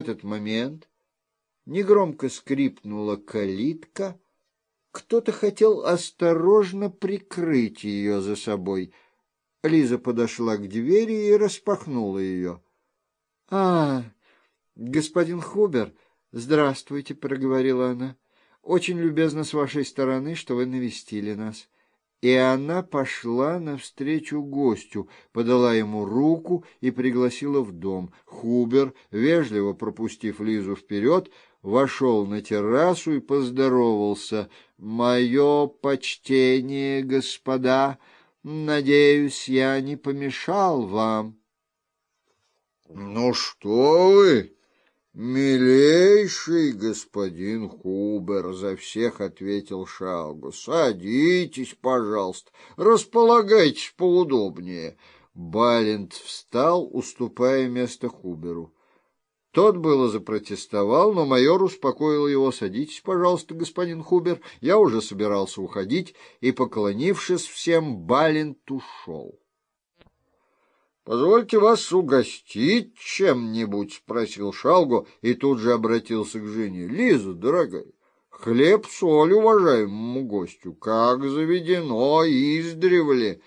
этот момент негромко скрипнула калитка, кто-то хотел осторожно прикрыть ее за собой. Лиза подошла к двери и распахнула ее. — А, господин Хубер, здравствуйте, — проговорила она. — Очень любезно с вашей стороны, что вы навестили нас. И она пошла навстречу гостю, подала ему руку и пригласила в дом. Хубер, вежливо пропустив Лизу вперед, вошел на террасу и поздоровался. «Мое почтение, господа, надеюсь, я не помешал вам». «Ну что вы, милейший господин Хубер!» — за всех ответил Шалгу. «Садитесь, пожалуйста, располагайтесь поудобнее». Балент встал, уступая место Хуберу. Тот было запротестовал, но майор успокоил его. «Садитесь, пожалуйста, господин Хубер. Я уже собирался уходить» и, поклонившись всем, Балент ушел. «Позвольте вас угостить чем-нибудь?» — спросил Шалгу и тут же обратился к Жене. «Лиза, дорогая, хлеб, соль уважаемому гостю, как заведено издревле».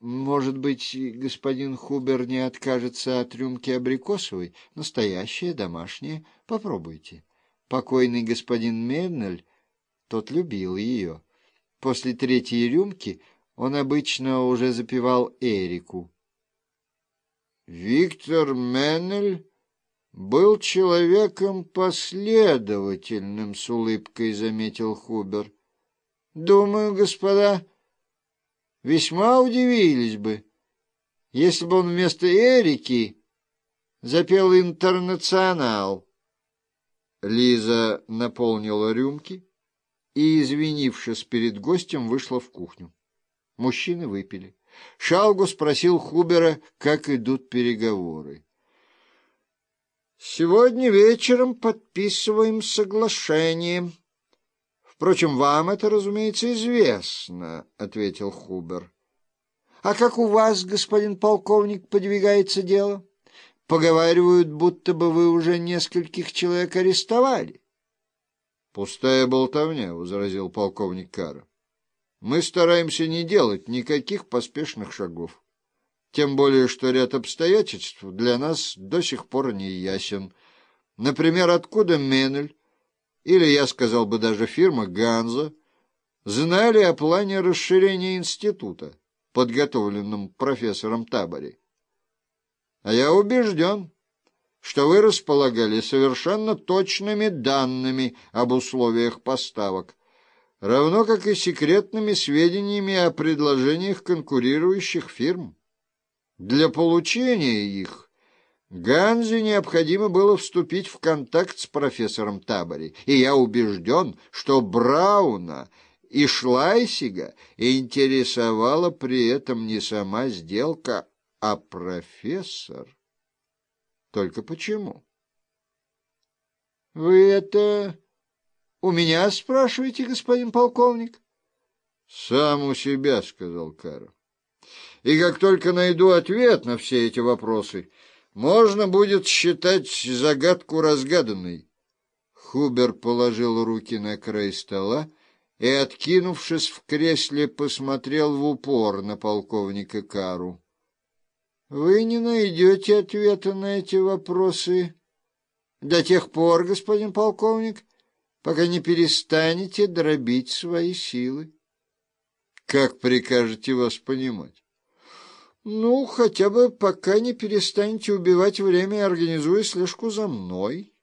Может быть, господин Хубер не откажется от рюмки абрикосовой? Настоящая, домашняя. Попробуйте. Покойный господин Меннель, тот любил ее. После третьей рюмки он обычно уже запивал Эрику. Виктор Меннель был человеком последовательным, с улыбкой заметил Хубер. Думаю, господа, весьма удивились бы, если бы он вместо Эрики запел «Интернационал». Лиза наполнила рюмки и, извинившись перед гостем, вышла в кухню. Мужчины выпили. Шалгу спросил Хубера, как идут переговоры. «Сегодня вечером подписываем соглашение», Впрочем, вам это, разумеется, известно, — ответил Хубер. — А как у вас, господин полковник, подвигается дело? Поговаривают, будто бы вы уже нескольких человек арестовали. — Пустая болтовня, — возразил полковник Кара. — Мы стараемся не делать никаких поспешных шагов. Тем более, что ряд обстоятельств для нас до сих пор не ясен. Например, откуда Менель или, я сказал бы, даже фирма «Ганза», знали о плане расширения института, подготовленном профессором Табори. А я убежден, что вы располагали совершенно точными данными об условиях поставок, равно как и секретными сведениями о предложениях конкурирующих фирм. Для получения их Ганзе необходимо было вступить в контакт с профессором Табори, и я убежден, что Брауна и Шлайсига интересовала при этом не сама сделка, а профессор. Только почему? — Вы это у меня спрашиваете, господин полковник? — Сам у себя, — сказал Карл. — И как только найду ответ на все эти вопросы можно будет считать загадку разгаданной. Хубер положил руки на край стола и, откинувшись в кресле, посмотрел в упор на полковника Кару. — Вы не найдете ответа на эти вопросы до тех пор, господин полковник, пока не перестанете дробить свои силы. — Как прикажете вас понимать? Ну, хотя бы пока не перестанете убивать время и организуя слежку за мной.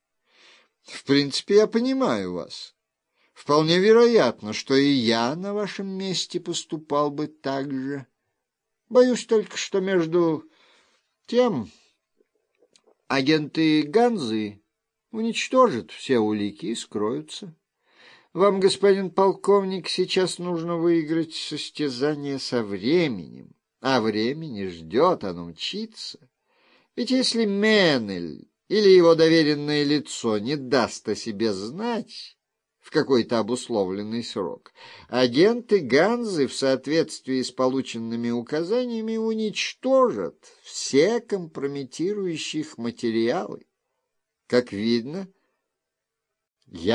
В принципе, я понимаю вас. Вполне вероятно, что и я на вашем месте поступал бы так же. Боюсь только, что между тем агенты Ганзы уничтожат все улики и скроются. Вам, господин полковник, сейчас нужно выиграть состязание со временем а времени ждет, оно мчится. Ведь если Менель или его доверенное лицо не даст о себе знать в какой-то обусловленный срок, агенты Ганзы в соответствии с полученными указаниями уничтожат все компрометирующие материалы. Как видно,